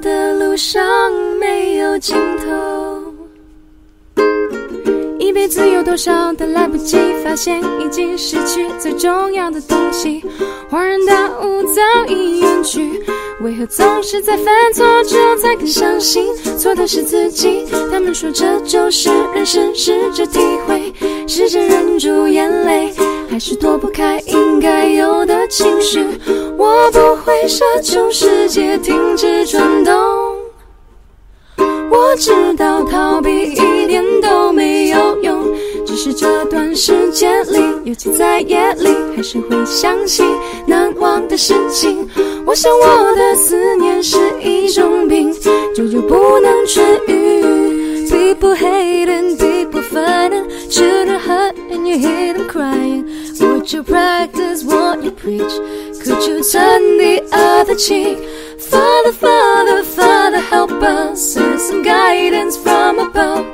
的路上没有尽头一辈子有多少的来不及发现已经失去最重要的东西。恍然大悟早已远去为何总是在犯错之后才肯相信？错的是自己。他们说这就是人生试着体会试着忍住眼泪。还是躲不开应该有的情绪。我不会奢求世界停止转动。我知道逃避一点都没有用，只是这段时间里，尤其在夜里，还是会想起难忘的事情。我想我的思念是一种病，久久不能痊愈。People hating, people fighting, children hurt and you hear them crying. Would you practice what you preach? Could you turn the other cheek? Father, Father, Father, help us. Send some guidance from above.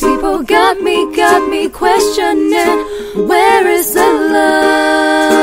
People got me, got me questioning. Where is the love?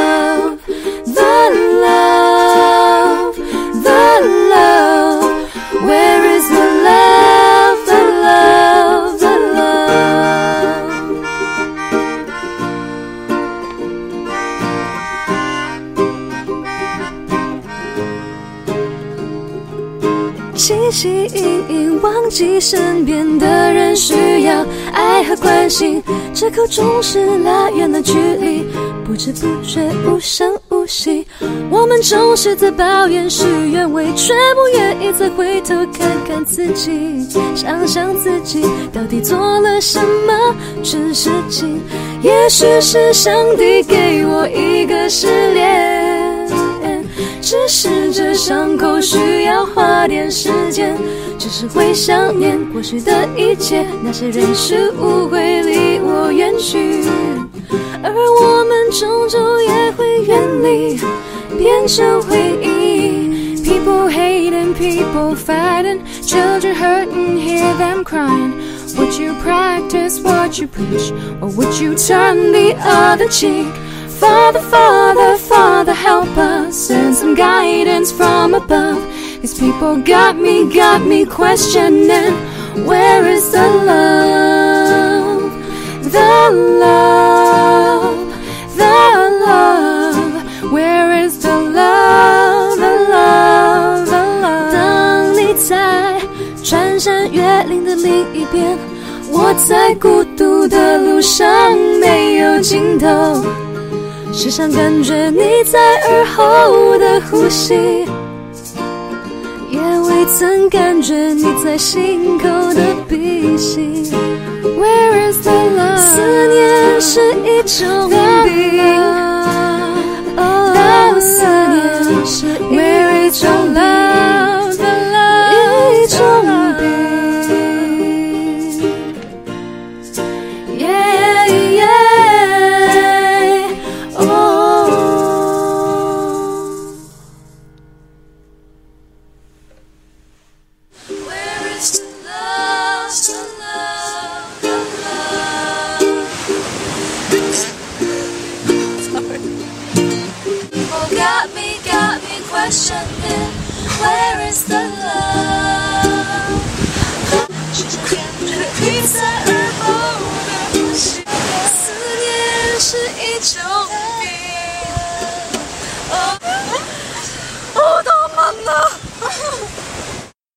汲汲营营，忘记身边的人需要爱和关心，这口总是拉远了距离，不知不觉无声无息。我们总是在抱怨事与愿违，却不愿意再回头看看自己，想想自己到底做了什么蠢事情。也许是上帝给我一个试炼。只是伤口需要花点时间，只是会想念过去的一切，那些人事物会离我远去，而我们终究也会远离，变成回忆。People hating, people fighting, children hurting, hear them crying. Would you practice what you preach, or would you turn the other cheek? Father, Father, Father, help us. Send some guidance from above. These people got me, got me questioning. Where is the love? The love, the love. Where is the love? The love, the love. 当你在穿山越岭的另一边，我在孤独的路上没有尽头。 时常感觉你在耳后的呼吸，也未曾感觉你在心口的鼻息。Where is the love？思念是一种 Where is the love?